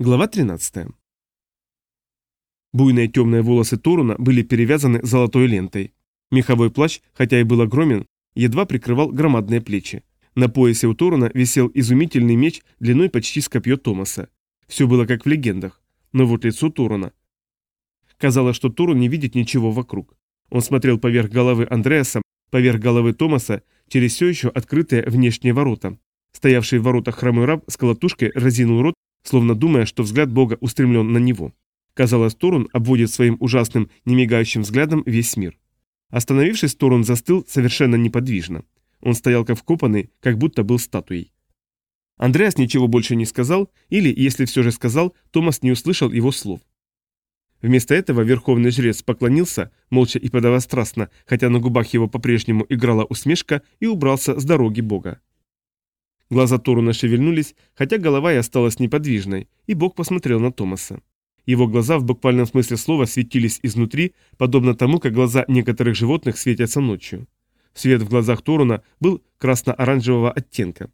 Глава 13. Буйные темные волосы Торуна были перевязаны золотой лентой. Меховой плащ, хотя и был огромен, едва прикрывал громадные плечи. На поясе у Торуна висел изумительный меч длиной почти с копье Томаса. Все было как в легендах, но вот лицо Торуна. Казалось, что Торун не видит ничего вокруг. Он смотрел поверх головы Андреаса, поверх головы Томаса, через все еще открытые внешние ворота. Стоявший в воротах хромой раб с колотушкой разинул рот словно думая, что взгляд Бога устремлен на него. Казалось, Торун обводит своим ужасным, немигающим взглядом весь мир. Остановившись, Торун застыл совершенно неподвижно. Он стоял как вкопанный, как будто был статуей. Андреас ничего больше не сказал, или, если все же сказал, Томас не услышал его слов. Вместо этого верховный жрец поклонился, молча и подовострастно, хотя на губах его по-прежнему играла усмешка и убрался с дороги бога. Глаза Торуна шевельнулись, хотя голова и осталась неподвижной, и Бог посмотрел на Томаса. Его глаза в буквальном смысле слова светились изнутри, подобно тому, как глаза некоторых животных светятся ночью. Свет в глазах Торуна был красно-оранжевого оттенка.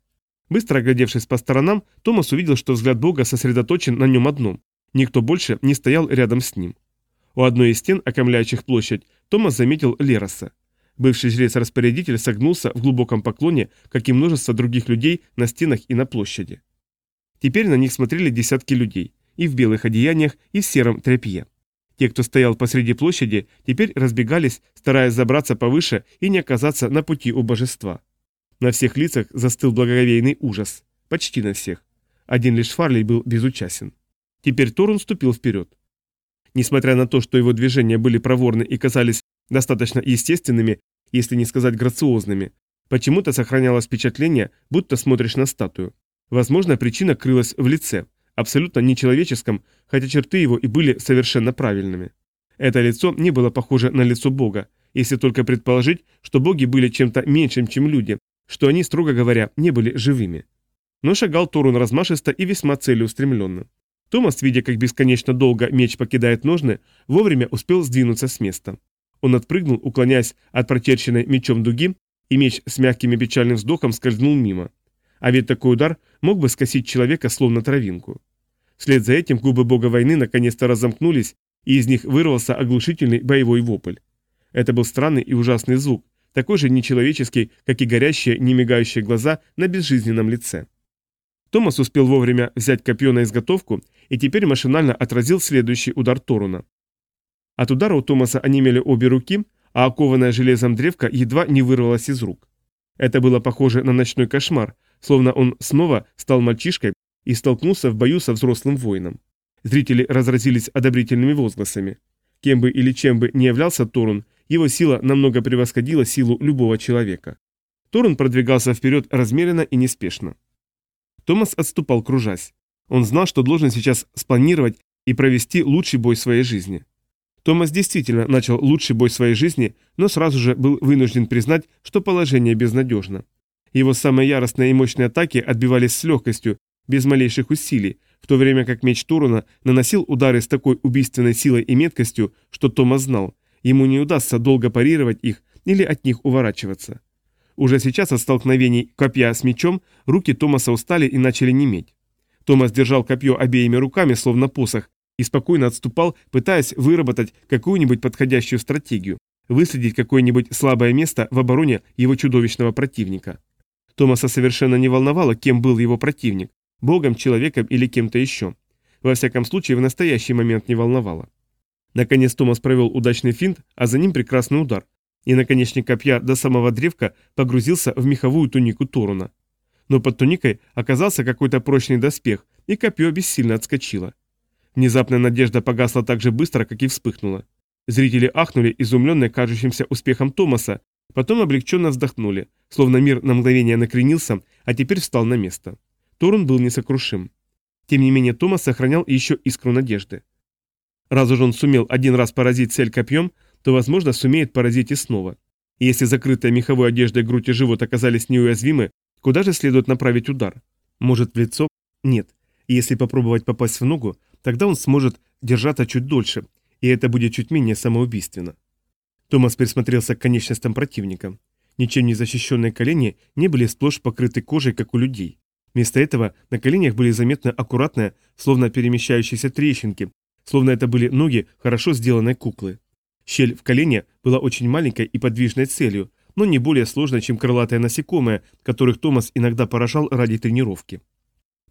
Быстро оглядевшись по сторонам, Томас увидел, что взгляд Бога сосредоточен на нем одном. Никто больше не стоял рядом с ним. У одной из стен, окомляющих площадь, Томас заметил Лероса. Бывший жрец-распорядитель согнулся в глубоком поклоне, как и множество других людей на стенах и на площади. Теперь на них смотрели десятки людей, и в белых одеяниях, и в сером тряпье. Те, кто стоял посреди площади, теперь разбегались, стараясь забраться повыше и не оказаться на пути у божества. На всех лицах застыл благоговейный ужас. Почти на всех. Один лишь Фарлей был безучастен. Теперь Торун ступил вперед. Несмотря на то, что его движения были проворны и казались достаточно естественными, если не сказать грациозными. Почему-то сохранялось впечатление, будто смотришь на статую. Возможно, причина крылась в лице, абсолютно нечеловеческом, хотя черты его и были совершенно правильными. Это лицо не было похоже на лицо Бога, если только предположить, что боги были чем-то меньшим, чем люди, что они, строго говоря, не были живыми. Но шагал Торун размашисто и весьма целеустремленно. Томас, видя, как бесконечно долго меч покидает ножны, вовремя успел сдвинуться с места. Он отпрыгнул, уклоняясь от прочерченной мечом дуги, и меч с мягким и печальным вздохом скользнул мимо. А ведь такой удар мог бы скосить человека словно травинку. Вслед за этим губы бога войны наконец-то разомкнулись, и из них вырвался оглушительный боевой вопль. Это был странный и ужасный звук, такой же нечеловеческий, как и горящие, не мигающие глаза на безжизненном лице. Томас успел вовремя взять копье на изготовку и теперь машинально отразил следующий удар Торуна. От удара у Томаса онемели обе руки, а окованная железом древка едва не вырвалась из рук. Это было похоже на ночной кошмар, словно он снова стал мальчишкой и столкнулся в бою со взрослым воином. Зрители разразились одобрительными возгласами. Кем бы или чем бы не являлся Торун, его сила намного превосходила силу любого человека. Торун продвигался вперед размеренно и неспешно. Томас отступал, кружась. Он знал, что должен сейчас спланировать и провести лучший бой своей жизни. Томас действительно начал лучший бой своей жизни, но сразу же был вынужден признать, что положение безнадежно. Его самые яростные и мощные атаки отбивались с легкостью, без малейших усилий, в то время как меч Торуна наносил удары с такой убийственной силой и меткостью, что Томас знал, ему не удастся долго парировать их или от них уворачиваться. Уже сейчас от столкновений копья с мечом руки Томаса устали и начали неметь. Томас держал копье обеими руками, словно посох, и спокойно отступал, пытаясь выработать какую-нибудь подходящую стратегию, выследить какое-нибудь слабое место в обороне его чудовищного противника. Томаса совершенно не волновало, кем был его противник, богом, человеком или кем-то еще. Во всяком случае, в настоящий момент не волновало. Наконец Томас провел удачный финт, а за ним прекрасный удар. И наконечник копья до самого древка погрузился в меховую тунику Торуна. Но под туникой оказался какой-то прочный доспех, и копье бессильно отскочило. Внезапная надежда погасла так же быстро, как и вспыхнула. Зрители ахнули, изумленные кажущимся успехом Томаса, потом облегченно вздохнули, словно мир на мгновение накренился, а теперь встал на место. Торун был несокрушим. Тем не менее Томас сохранял еще искру надежды. Раз уж он сумел один раз поразить цель копьем, то, возможно, сумеет поразить и снова. И если закрытая меховой одеждой грудь и живот оказались неуязвимы, куда же следует направить удар? Может, в лицо? Нет. Если попробовать попасть в ногу, Тогда он сможет держаться чуть дольше, и это будет чуть менее самоубийственно. Томас присмотрелся к конечностям противника. Ничем не защищенные колени не были сплошь покрыты кожей, как у людей. Вместо этого на коленях были заметны аккуратные, словно перемещающиеся трещинки, словно это были ноги хорошо сделанной куклы. Щель в колене была очень маленькой и подвижной целью, но не более сложной, чем крылатые насекомые, которых Томас иногда поражал ради тренировки.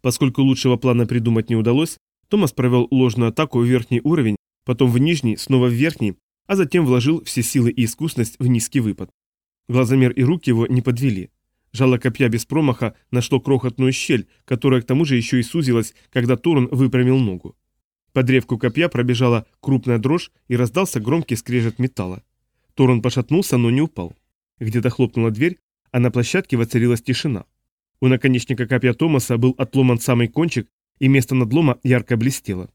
Поскольку лучшего плана придумать не удалось, Томас провел ложную атаку в верхний уровень, потом в нижний, снова в верхний, а затем вложил все силы и искусность в низкий выпад. Глазомер и руки его не подвели. Жало копья без промаха нашло крохотную щель, которая к тому же еще и сузилась, когда Торун выпрямил ногу. Под древку копья пробежала крупная дрожь и раздался громкий скрежет металла. Торун пошатнулся, но не упал. Где-то хлопнула дверь, а на площадке воцарилась тишина. У наконечника копья Томаса был отломан самый кончик, и место надлома ярко блестело.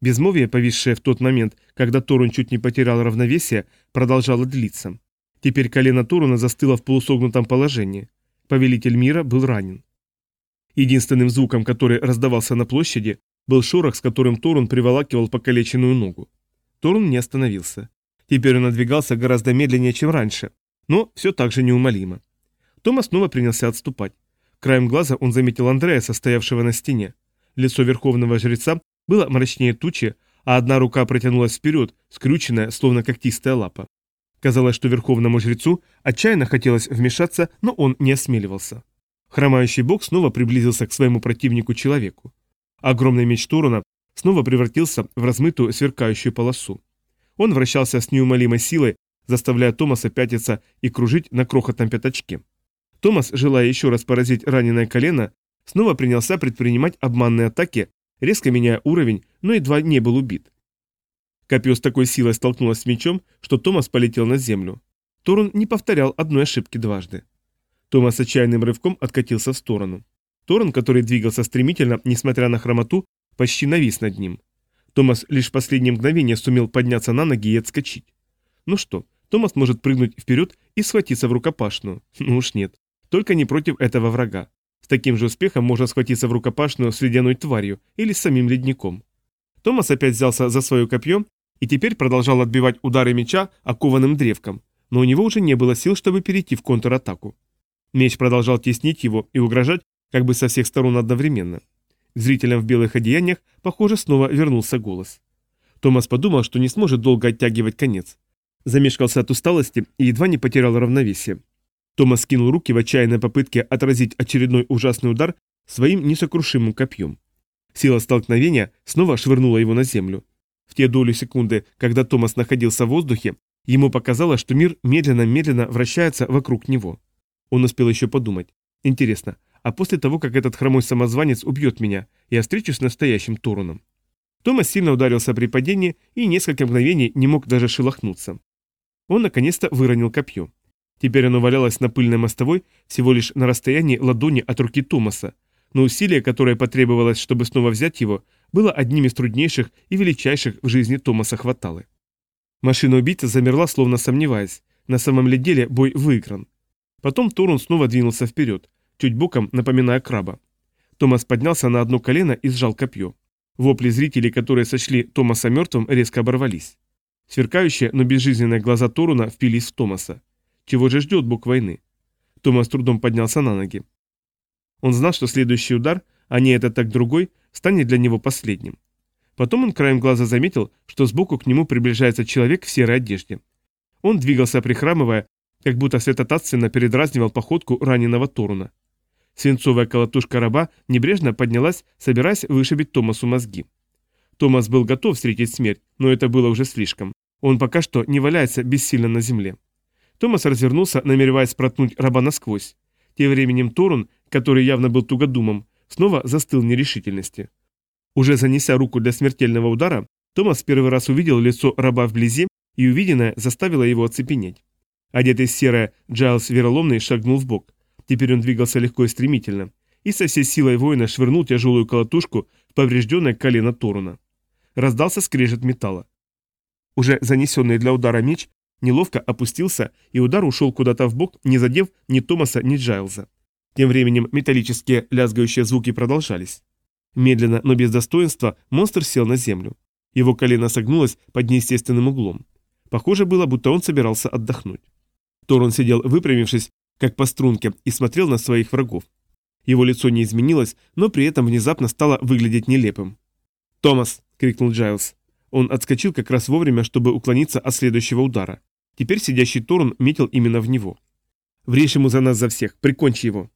Безмолвие, повисшее в тот момент, когда Торун чуть не потерял равновесие, продолжало длиться. Теперь колено Торуна застыло в полусогнутом положении. Повелитель мира был ранен. Единственным звуком, который раздавался на площади, был шорох, с которым Торун приволакивал покалеченную ногу. Торун не остановился. Теперь он надвигался гораздо медленнее, чем раньше, но все так же неумолимо. Тома снова принялся отступать. Краем глаза он заметил Андрея, состоявшего на стене. Лицо верховного жреца было мрачнее тучи, а одна рука протянулась вперед, скрюченная, словно когтистая лапа. Казалось, что верховному жрецу отчаянно хотелось вмешаться, но он не осмеливался. Хромающий бог снова приблизился к своему противнику-человеку. Огромный меч Турона снова превратился в размытую сверкающую полосу. Он вращался с неумолимой силой, заставляя Томаса пятиться и кружить на крохотном пятачке. Томас, желая еще раз поразить раненое колено, снова принялся предпринимать обманные атаки, резко меняя уровень, но едва не был убит. Копье с такой силой столкнулось с мечом, что Томас полетел на землю. Торун не повторял одной ошибки дважды. Томас отчаянным рывком откатился в сторону. Торн, который двигался стремительно, несмотря на хромоту, почти навис над ним. Томас лишь в последнее мгновение сумел подняться на ноги и отскочить. Ну что, Томас может прыгнуть вперед и схватиться в рукопашную. Ну уж нет только не против этого врага. С таким же успехом можно схватиться в рукопашную с ледяной тварью или с самим ледником. Томас опять взялся за свое копье и теперь продолжал отбивать удары меча окованным древком, но у него уже не было сил, чтобы перейти в контратаку. Меч продолжал теснить его и угрожать как бы со всех сторон одновременно. К зрителям в белых одеяниях, похоже, снова вернулся голос. Томас подумал, что не сможет долго оттягивать конец. Замешкался от усталости и едва не потерял равновесие. Томас скинул руки в отчаянной попытке отразить очередной ужасный удар своим несокрушимым копьем. Сила столкновения снова швырнула его на землю. В те долю секунды, когда Томас находился в воздухе, ему показалось, что мир медленно-медленно вращается вокруг него. Он успел еще подумать. Интересно, а после того, как этот хромой самозванец убьет меня, я встречусь с настоящим Торуном? Томас сильно ударился при падении и несколько мгновений не мог даже шелохнуться. Он наконец-то выронил копье. Теперь оно валялось на пыльной мостовой всего лишь на расстоянии ладони от руки Томаса, но усилие, которое потребовалось, чтобы снова взять его, было одним из труднейших и величайших в жизни Томаса Хваталы. Машина-убийца замерла, словно сомневаясь. На самом ли деле бой выигран. Потом Торун снова двинулся вперед, чуть боком напоминая краба. Томас поднялся на одно колено и сжал копье. Вопли зрителей, которые сочли Томаса мертвым, резко оборвались. Сверкающие, но безжизненные глаза Торуна впились в Томаса. Чего же ждет бог войны? Томас трудом поднялся на ноги. Он знал, что следующий удар, а не этот так другой, станет для него последним. Потом он краем глаза заметил, что сбоку к нему приближается человек в серой одежде. Он двигался прихрамывая, как будто святотатственно передразнивал походку раненого Торуна. Свинцовая колотушка раба небрежно поднялась, собираясь вышибить Томасу мозги. Томас был готов встретить смерть, но это было уже слишком. Он пока что не валяется бессильно на земле. Томас развернулся, намереваясь проткнуть раба насквозь. Тем временем Торун, который явно был тугодумом, снова застыл в нерешительности. Уже занеся руку для смертельного удара, Томас первый раз увидел лицо раба вблизи, и увиденное заставило его оцепенеть. Одетый серое, Джайлс вероломный шагнул в бок. Теперь он двигался легко и стремительно, и со всей силой воина швырнул тяжелую колотушку в поврежденное колено Торуна. Раздался скрежет металла. Уже занесенный для удара меч неловко опустился а и удар ушел куда-то в бок, не задев ни Томаса, ни Джайлза. Тем временем металлические лязгающие звуки продолжались. Медленно, но без достоинства, монстр сел на землю. Его колено согнулось под неестественным углом. Похоже было, будто он собирался отдохнуть. Торон сидел выпрямившись, как по струнке, и смотрел на своих врагов. Его лицо не изменилось, но при этом внезапно стало выглядеть нелепым. «Томас!» — крикнул Джайлз. Он отскочил как раз вовремя, чтобы уклониться от следующего удара. Теперь сидящий Торн метил именно в него. «Врежь ему за нас за всех! Прикончи его!»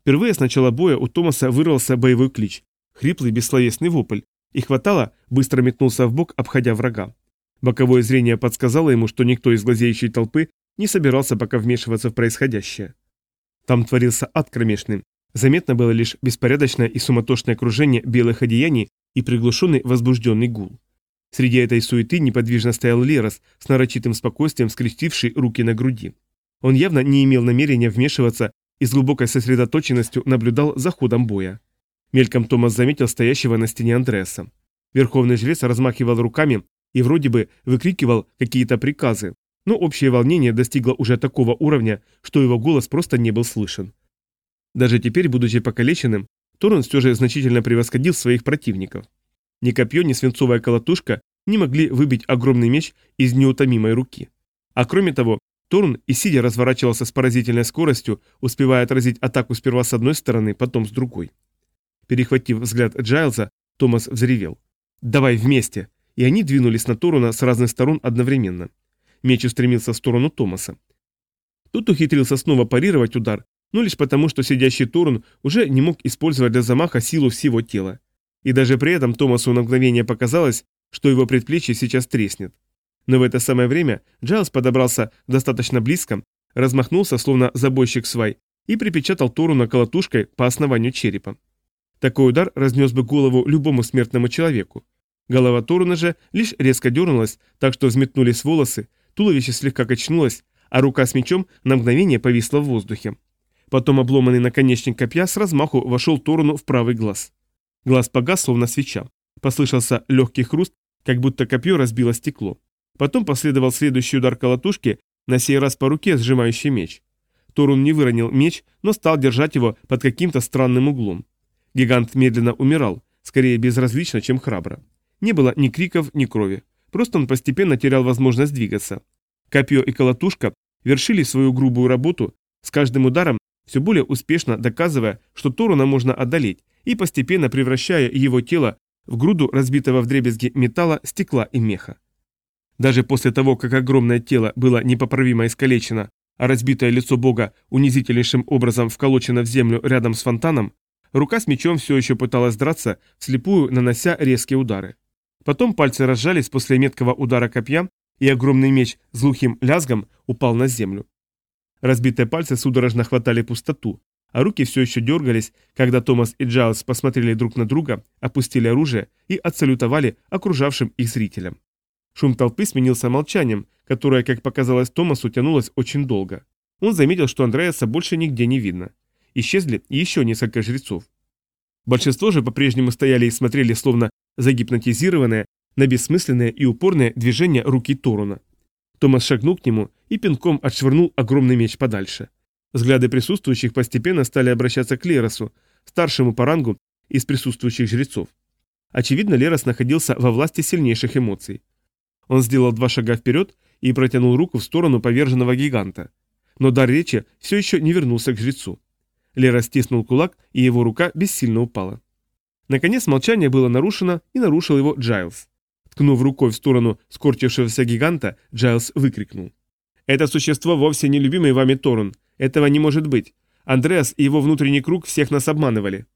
Впервые с начала боя у Томаса вырвался боевой клич, хриплый бессловесный вопль, и хватало, быстро метнулся в бок, обходя врага. Боковое зрение подсказало ему, что никто из глазеющей толпы не собирался пока вмешиваться в происходящее. Там творился ад кромешный. Заметно было лишь беспорядочное и суматошное окружение белых одеяний и приглушенный возбужденный гул. Среди этой суеты неподвижно стоял Лерос с нарочитым спокойствием, скрестивший руки на груди. Он явно не имел намерения вмешиваться и с глубокой сосредоточенностью наблюдал за ходом боя. Мельком Томас заметил стоящего на стене Андреаса. Верховный жрец размахивал руками и вроде бы выкрикивал какие-то приказы, но общее волнение достигло уже такого уровня, что его голос просто не был слышен. Даже теперь, будучи покалеченным, Торн все же значительно превосходил своих противников. Ни копье, ни свинцовая колотушка не могли выбить огромный меч из неутомимой руки. А кроме того, Торн и сидя разворачивался с поразительной скоростью, успевая отразить атаку сперва с одной стороны, потом с другой. Перехватив взгляд Джайлза, Томас взревел. «Давай вместе!» И они двинулись на Торуна с разных сторон одновременно. Меч устремился в сторону Томаса. Тут ухитрился снова парировать удар, но лишь потому, что сидящий Торун уже не мог использовать для замаха силу всего тела. И даже при этом Томасу на мгновение показалось, что его предплечье сейчас треснет. Но в это самое время Джайлз подобрался достаточно близко, размахнулся, словно забойщик свай, и припечатал Тору на колотушкой по основанию черепа. Такой удар разнес бы голову любому смертному человеку. Голова Торуна же лишь резко дернулась, так что взметнулись волосы, туловище слегка качнулось, а рука с мечом на мгновение повисла в воздухе. Потом обломанный наконечник копья с размаху вошел Торуну в правый глаз. Глаз погас, словно свеча. Послышался легкий хруст, как будто копье разбило стекло. Потом последовал следующий удар колотушки, на сей раз по руке, сжимающий меч. Торун не выронил меч, но стал держать его под каким-то странным углом. Гигант медленно умирал, скорее безразлично, чем храбро. Не было ни криков, ни крови. Просто он постепенно терял возможность двигаться. Копье и колотушка вершили свою грубую работу, с каждым ударом все более успешно доказывая, что Торуна можно одолеть, и постепенно превращая его тело в груду разбитого вдребезги металла, стекла и меха. Даже после того, как огромное тело было непоправимо искалечено, а разбитое лицо бога унизительнейшим образом вколочено в землю рядом с фонтаном, рука с мечом все еще пыталась драться, слепую, нанося резкие удары. Потом пальцы разжались после меткого удара копья, и огромный меч с глухим лязгом упал на землю. Разбитые пальцы судорожно хватали пустоту, а руки все еще дергались, когда Томас и Джайлз посмотрели друг на друга, опустили оружие и отсалютовали окружавшим их зрителям. Шум толпы сменился молчанием, которое, как показалось Томасу, тянулось очень долго. Он заметил, что Андреаса больше нигде не видно. Исчезли еще несколько жрецов. Большинство же по-прежнему стояли и смотрели, словно загипнотизированные, на бессмысленное и упорное движение руки Торуна. Томас шагнул к нему и пинком отшвырнул огромный меч подальше. Взгляды присутствующих постепенно стали обращаться к Леросу, старшему по рангу из присутствующих жрецов. Очевидно, Лерос находился во власти сильнейших эмоций. Он сделал два шага вперед и протянул руку в сторону поверженного гиганта. Но дар речи все еще не вернулся к жрецу. Лера стиснул кулак, и его рука бессильно упала. Наконец молчание было нарушено, и нарушил его Джайлз. Ткнув рукой в сторону скорчившегося гиганта, Джайлз выкрикнул. «Это существо вовсе не любимый вами Торун. Этого не может быть. Андреас и его внутренний круг всех нас обманывали.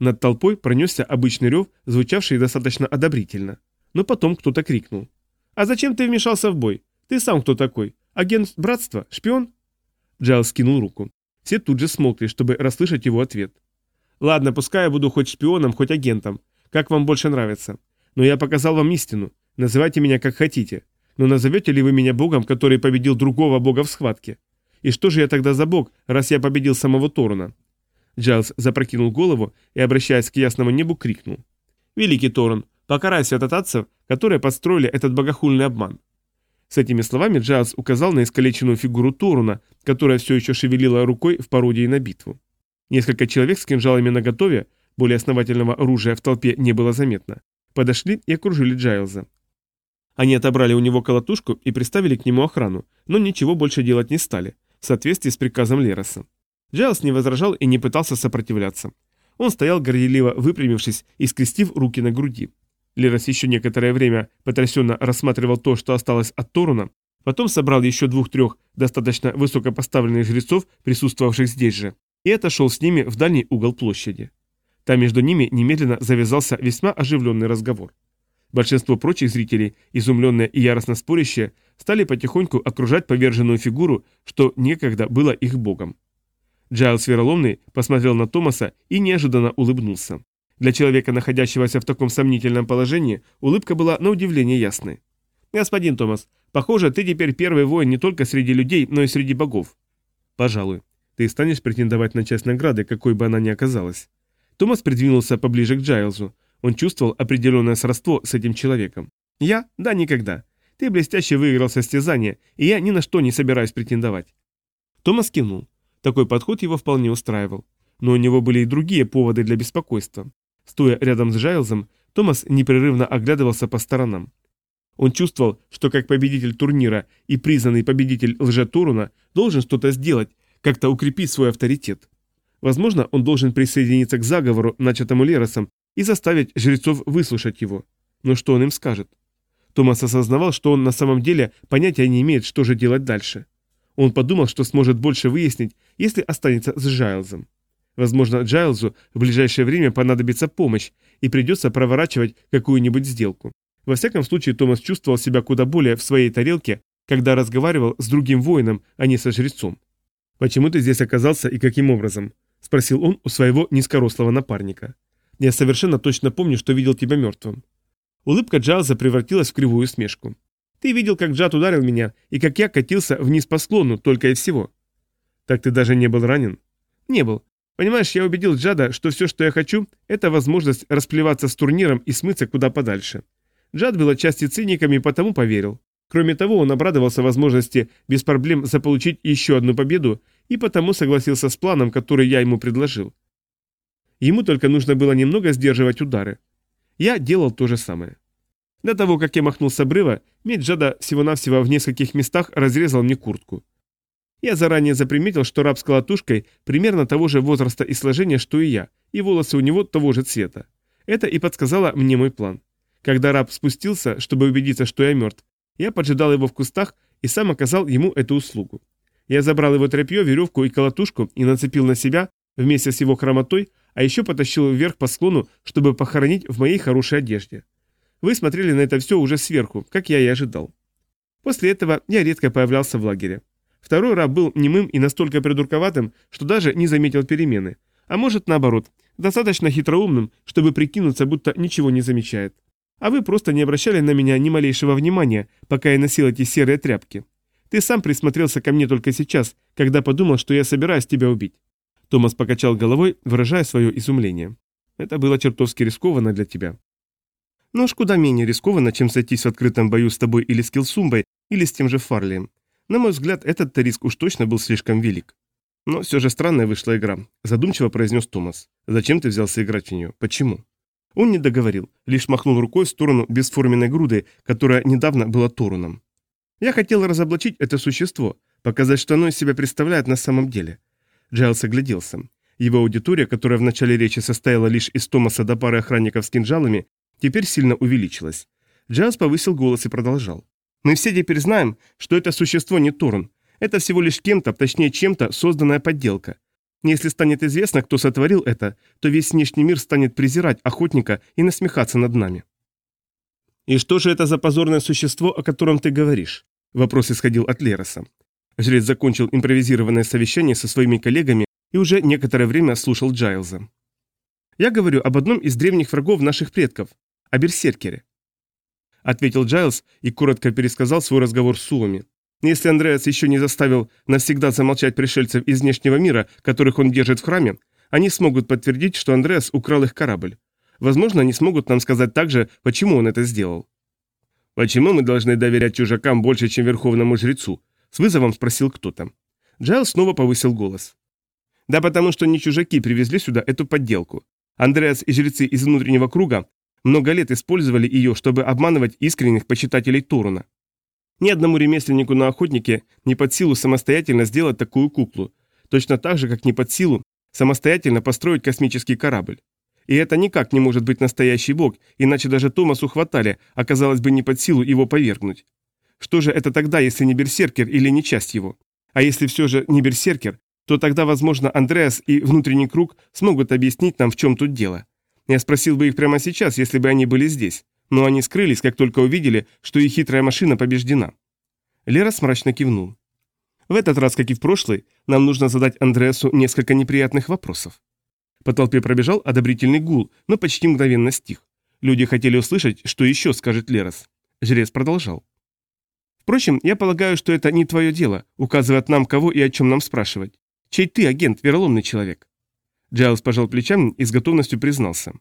Над толпой пронесся обычный рев, звучавший достаточно одобрительно. Но потом кто-то крикнул. «А зачем ты вмешался в бой? Ты сам кто такой? Агент братства? Шпион?» Джайл скинул руку. Все тут же смолкли, чтобы расслышать его ответ. «Ладно, пускай я буду хоть шпионом, хоть агентом. Как вам больше нравится. Но я показал вам истину. Называйте меня как хотите. Но назовете ли вы меня богом, который победил другого бога в схватке? И что же я тогда за бог, раз я победил самого Торна? Джайлз запрокинул голову и, обращаясь к ясному небу, крикнул. «Великий Торн, покарай святотатцев, которые подстроили этот богохульный обман». С этими словами Джайлз указал на искалеченную фигуру Торуна, которая все еще шевелила рукой в пародии на битву. Несколько человек с кинжалами наготове, более основательного оружия в толпе не было заметно, подошли и окружили Джайлза. Они отобрали у него колотушку и приставили к нему охрану, но ничего больше делать не стали, в соответствии с приказом Лероса. Джайлс не возражал и не пытался сопротивляться. Он стоял горделиво выпрямившись и скрестив руки на груди. Лерос еще некоторое время потрясенно рассматривал то, что осталось от Торуна, потом собрал еще двух-трех достаточно высокопоставленных жрецов, присутствовавших здесь же, и отошел с ними в дальний угол площади. Там между ними немедленно завязался весьма оживленный разговор. Большинство прочих зрителей, изумленные и яростно спорящие, стали потихоньку окружать поверженную фигуру, что некогда было их богом. Джайлс Вероломный посмотрел на Томаса и неожиданно улыбнулся. Для человека, находящегося в таком сомнительном положении, улыбка была на удивление ясной. «Господин Томас, похоже, ты теперь первый воин не только среди людей, но и среди богов». «Пожалуй. Ты станешь претендовать на часть награды, какой бы она ни оказалась». Томас придвинулся поближе к Джайлзу, он чувствовал определенное сродство с этим человеком. Я? Да, никогда. Ты блестяще выиграл состязание, и я ни на что не собираюсь претендовать. Томас кинул. Такой подход его вполне устраивал. Но у него были и другие поводы для беспокойства. Стоя рядом с Жайлзом, Томас непрерывно оглядывался по сторонам. Он чувствовал, что как победитель турнира и признанный победитель лжетуруна должен что-то сделать, как-то укрепить свой авторитет. Возможно, он должен присоединиться к заговору, начатому Леросом, и заставить жрецов выслушать его. Но что он им скажет? Томас осознавал, что он на самом деле понятия не имеет, что же делать дальше. Он подумал, что сможет больше выяснить, если останется с Джайлзом. Возможно, Джайлзу в ближайшее время понадобится помощь и придется проворачивать какую-нибудь сделку. Во всяком случае, Томас чувствовал себя куда более в своей тарелке, когда разговаривал с другим воином, а не со жрецом. «Почему ты здесь оказался и каким образом?» – спросил он у своего низкорослого напарника. Я совершенно точно помню, что видел тебя мертвым. Улыбка Джаза превратилась в кривую усмешку. Ты видел, как Джад ударил меня и как я катился вниз по склону, только и всего. Так ты даже не был ранен? Не был. Понимаешь, я убедил Джада, что все, что я хочу, это возможность расплеваться с турниром и смыться куда подальше. Джад был отчасти циником и потому поверил. Кроме того, он обрадовался возможности без проблем заполучить еще одну победу и потому согласился с планом, который я ему предложил. Ему только нужно было немного сдерживать удары. Я делал то же самое. До того, как я махнул с обрыва, меч Джада всего-навсего в нескольких местах разрезал мне куртку. Я заранее заприметил, что раб с колотушкой примерно того же возраста и сложения, что и я, и волосы у него того же цвета. Это и подсказало мне мой план. Когда раб спустился, чтобы убедиться, что я мертв, я поджидал его в кустах и сам оказал ему эту услугу. Я забрал его тряпье, веревку и колотушку и нацепил на себя, Вместе с его хромотой, а еще потащил вверх по склону, чтобы похоронить в моей хорошей одежде. Вы смотрели на это все уже сверху, как я и ожидал. После этого я редко появлялся в лагере. Второй раб был немым и настолько придурковатым, что даже не заметил перемены. А может наоборот, достаточно хитроумным, чтобы прикинуться, будто ничего не замечает. А вы просто не обращали на меня ни малейшего внимания, пока я носил эти серые тряпки. Ты сам присмотрелся ко мне только сейчас, когда подумал, что я собираюсь тебя убить. Томас покачал головой, выражая свое изумление. «Это было чертовски рискованно для тебя». Ну «Нож куда менее рискованно, чем сойтись в открытом бою с тобой или с Килсумбой, или с тем же Фарлием. На мой взгляд, этот риск уж точно был слишком велик». «Но все же странная вышла игра», – задумчиво произнес Томас. «Зачем ты взялся играть в нее? Почему?» Он не договорил, лишь махнул рукой в сторону бесформенной груды, которая недавно была Торуном. «Я хотел разоблачить это существо, показать, что оно из себя представляет на самом деле. Джайлс огляделся. Его аудитория, которая в начале речи состояла лишь из Томаса да пары охранников с кинжалами, теперь сильно увеличилась. Джайлс повысил голос и продолжал. «Мы все теперь знаем, что это существо не Торн. Это всего лишь кем-то, точнее чем-то, созданная подделка. Если станет известно, кто сотворил это, то весь внешний мир станет презирать охотника и насмехаться над нами». «И что же это за позорное существо, о котором ты говоришь?» Вопрос исходил от Лероса. Жрец закончил импровизированное совещание со своими коллегами и уже некоторое время слушал Джайлза. «Я говорю об одном из древних врагов наших предков, о Берсеркере», — ответил Джайлз и коротко пересказал свой разговор с Суоми. Если Андреас еще не заставил навсегда замолчать пришельцев из внешнего мира, которых он держит в храме, они смогут подтвердить, что Андреас украл их корабль. Возможно, они смогут нам сказать также, почему он это сделал. «Почему мы должны доверять чужакам больше, чем верховному жрецу?» С вызовом спросил кто-то. Джайл снова повысил голос. Да потому что не чужаки привезли сюда эту подделку. Андреас и жрецы из внутреннего круга много лет использовали ее, чтобы обманывать искренних почитателей Торуна. Ни одному ремесленнику на охотнике не под силу самостоятельно сделать такую куклу, точно так же, как не под силу самостоятельно построить космический корабль. И это никак не может быть настоящий бог, иначе даже Томасу хватали, а оказалось бы не под силу его повергнуть. Что же это тогда, если не берсеркер или не часть его? А если все же не берсеркер, то тогда, возможно, Андреас и внутренний круг смогут объяснить нам, в чем тут дело. Я спросил бы их прямо сейчас, если бы они были здесь, но они скрылись, как только увидели, что их хитрая машина побеждена. Лера мрачно кивнул. В этот раз, как и в прошлый, нам нужно задать Андреасу несколько неприятных вопросов. По толпе пробежал одобрительный гул, но почти мгновенно стих. Люди хотели услышать, что еще скажет Лерос. Жрец продолжал. Впрочем, я полагаю, что это не твое дело, указывать нам кого и о чем нам спрашивать. Чей ты агент, вероломный человек?» Джайлз пожал плечами и с готовностью признался.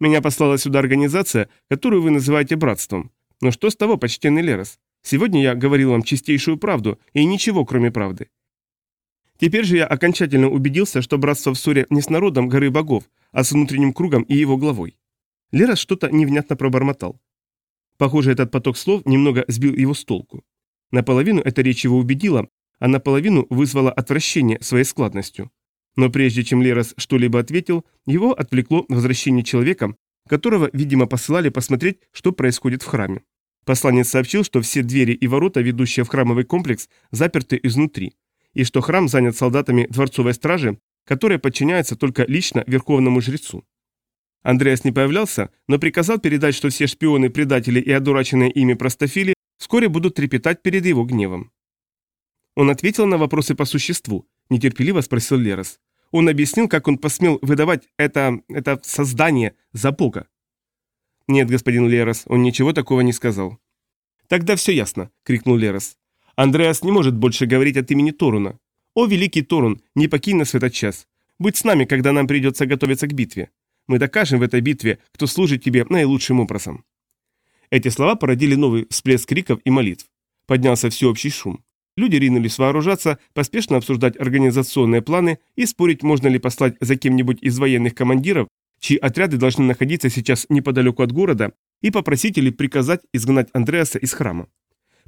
«Меня послала сюда организация, которую вы называете братством. Но что с того, почтенный Лерос? Сегодня я говорил вам чистейшую правду и ничего, кроме правды. Теперь же я окончательно убедился, что братство в ссоре не с народом горы богов, а с внутренним кругом и его главой». Лерос что-то невнятно пробормотал. Похоже, этот поток слов немного сбил его с толку. Наполовину эта речь его убедила, а наполовину вызвала отвращение своей складностью. Но прежде чем Лерос что-либо ответил, его отвлекло возвращение человека, которого, видимо, посылали посмотреть, что происходит в храме. Посланец сообщил, что все двери и ворота, ведущие в храмовый комплекс, заперты изнутри, и что храм занят солдатами дворцовой стражи, которая подчиняется только лично верховному жрецу. Андреас не появлялся, но приказал передать, что все шпионы, предатели и одураченные ими простофили вскоре будут трепетать перед его гневом. Он ответил на вопросы по существу, нетерпеливо спросил Лерос. Он объяснил, как он посмел выдавать это, это создание за Бога. «Нет, господин Лерос, он ничего такого не сказал». «Тогда все ясно», — крикнул Лерос. «Андреас не может больше говорить от имени Торуна. О, великий Торун, не покинь нас в этот час. Будь с нами, когда нам придется готовиться к битве». Мы докажем в этой битве, кто служит тебе наилучшим образом». Эти слова породили новый всплеск криков и молитв. Поднялся всеобщий шум. Люди ринулись вооружаться, поспешно обсуждать организационные планы и спорить, можно ли послать за кем-нибудь из военных командиров, чьи отряды должны находиться сейчас неподалеку от города, и попросить или приказать изгнать Андреаса из храма.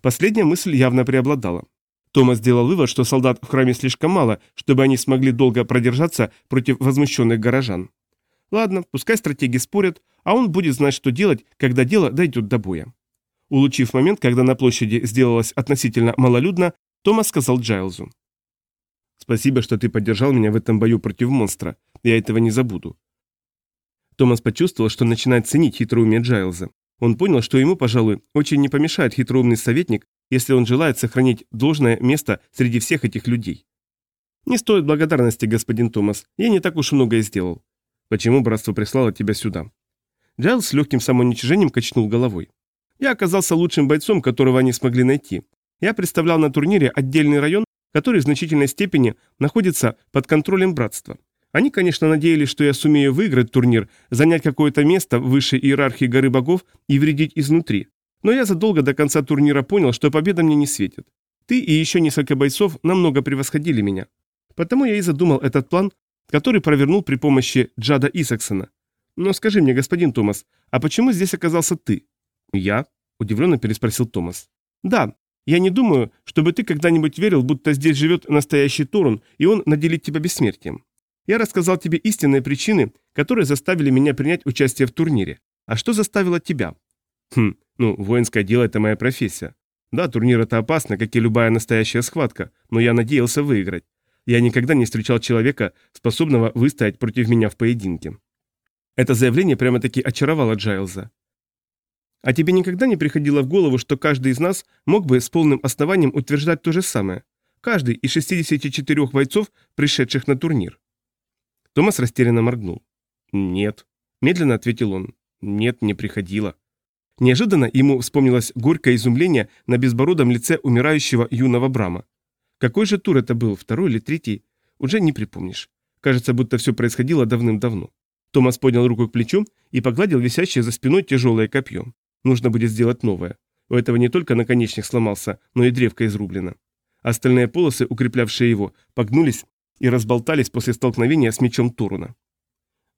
Последняя мысль явно преобладала. Томас сделал вывод, что солдат в храме слишком мало, чтобы они смогли долго продержаться против возмущенных горожан. Ладно, пускай стратеги спорят, а он будет знать, что делать, когда дело дойдет до боя. Улучив момент, когда на площади сделалось относительно малолюдно, Томас сказал Джайлзу. «Спасибо, что ты поддержал меня в этом бою против монстра. Я этого не забуду». Томас почувствовал, что начинает ценить хитроумие Джайлза. Он понял, что ему, пожалуй, очень не помешает хитроумный советник, если он желает сохранить должное место среди всех этих людей. «Не стоит благодарности, господин Томас. Я не так уж много и сделал. Почему братство прислало тебя сюда?» Джайлз с легким самоуничижением качнул головой. «Я оказался лучшим бойцом, которого они смогли найти. Я представлял на турнире отдельный район, который в значительной степени находится под контролем братства. Они, конечно, надеялись, что я сумею выиграть турнир, занять какое-то место в высшей иерархии горы богов и вредить изнутри. Но я задолго до конца турнира понял, что победа мне не светит. Ты и еще несколько бойцов намного превосходили меня. Потому я и задумал этот план, который провернул при помощи Джада Исаксона. «Но скажи мне, господин Томас, а почему здесь оказался ты?» «Я?» – удивленно переспросил Томас. «Да, я не думаю, чтобы ты когда-нибудь верил, будто здесь живет настоящий Торун, и он наделит тебя бессмертием. Я рассказал тебе истинные причины, которые заставили меня принять участие в турнире. А что заставило тебя?» «Хм, ну, воинское дело – это моя профессия. Да, турнир – это опасно, как и любая настоящая схватка, но я надеялся выиграть. Я никогда не встречал человека, способного выстоять против меня в поединке. Это заявление прямо-таки очаровало Джайлза. А тебе никогда не приходило в голову, что каждый из нас мог бы с полным основанием утверждать то же самое? Каждый из 64 бойцов, пришедших на турнир. Томас растерянно моргнул. «Нет», – медленно ответил он. «Нет, не приходило». Неожиданно ему вспомнилось горькое изумление на безбородом лице умирающего юного Брама. Какой же тур это был, второй или третий, уже не припомнишь. Кажется, будто все происходило давным-давно. Томас поднял руку к плечу и погладил висящее за спиной тяжелое копье. Нужно будет сделать новое. У этого не только наконечник сломался, но и древко изрублено. Остальные полосы, укреплявшие его, погнулись и разболтались после столкновения с мечом Туруна.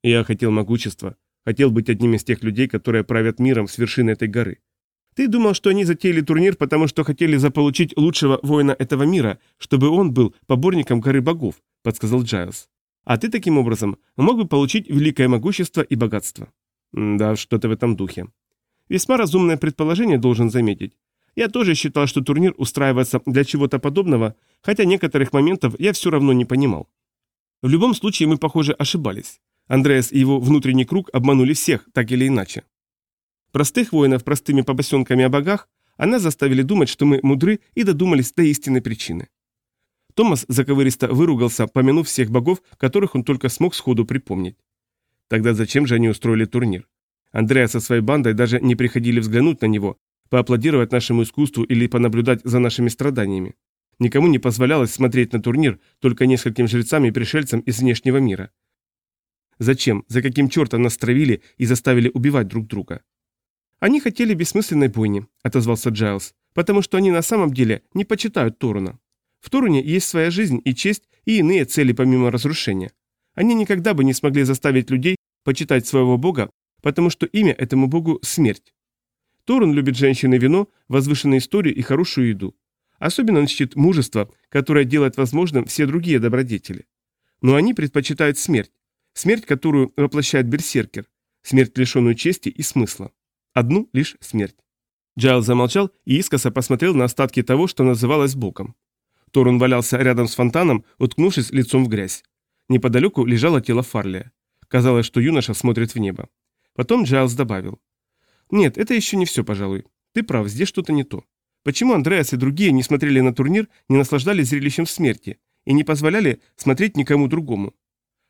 Я хотел могущества, хотел быть одним из тех людей, которые правят миром с вершины этой горы. Ты думал, что они затеяли турнир, потому что хотели заполучить лучшего воина этого мира, чтобы он был поборником горы богов, подсказал Джайлз. А ты таким образом мог бы получить великое могущество и богатство. Да, что-то в этом духе. Весьма разумное предположение должен заметить. Я тоже считал, что турнир устраивается для чего-то подобного, хотя некоторых моментов я все равно не понимал. В любом случае мы, похоже, ошибались. Андреас и его внутренний круг обманули всех, так или иначе. Простых воинов простыми побосенками о богах она заставили думать, что мы мудры и додумались до истинной причины. Томас заковыристо выругался, помянув всех богов, которых он только смог сходу припомнить. Тогда зачем же они устроили турнир? Андреа со своей бандой даже не приходили взглянуть на него, поаплодировать нашему искусству или понаблюдать за нашими страданиями. Никому не позволялось смотреть на турнир, только нескольким жрецам и пришельцам из внешнего мира. Зачем, за каким чертом нас травили и заставили убивать друг друга? «Они хотели бессмысленной буйни», — отозвался Джайлз, «потому что они на самом деле не почитают Торуна. В Торуне есть своя жизнь и честь, и иные цели помимо разрушения. Они никогда бы не смогли заставить людей почитать своего бога, потому что имя этому богу – смерть. Торун любит женщин и вино, возвышенные истории и хорошую еду. Особенно он чтит мужество, которое делает возможным все другие добродетели. Но они предпочитают смерть. Смерть, которую воплощает берсеркер. Смерть, лишенную чести и смысла одну лишь смерть. Джайл замолчал и искоса посмотрел на остатки того, что называлось боком. Торун валялся рядом с фонтаном, уткнувшись лицом в грязь. Неподалеку лежало тело Фарлия. Казалось, что юноша смотрит в небо. Потом Джайлз добавил. «Нет, это еще не все, пожалуй. Ты прав, здесь что-то не то. Почему Андреас и другие не смотрели на турнир, не наслаждались зрелищем смерти и не позволяли смотреть никому другому?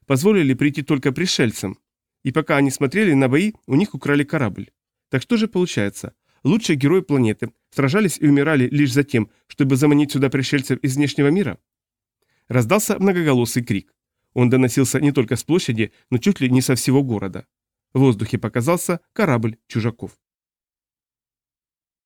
Позволили прийти только пришельцам. И пока они смотрели на бои, у них украли корабль. Так что же получается? Лучшие герои планеты сражались и умирали лишь за тем, чтобы заманить сюда пришельцев из внешнего мира? Раздался многоголосый крик. Он доносился не только с площади, но чуть ли не со всего города. В воздухе показался корабль чужаков.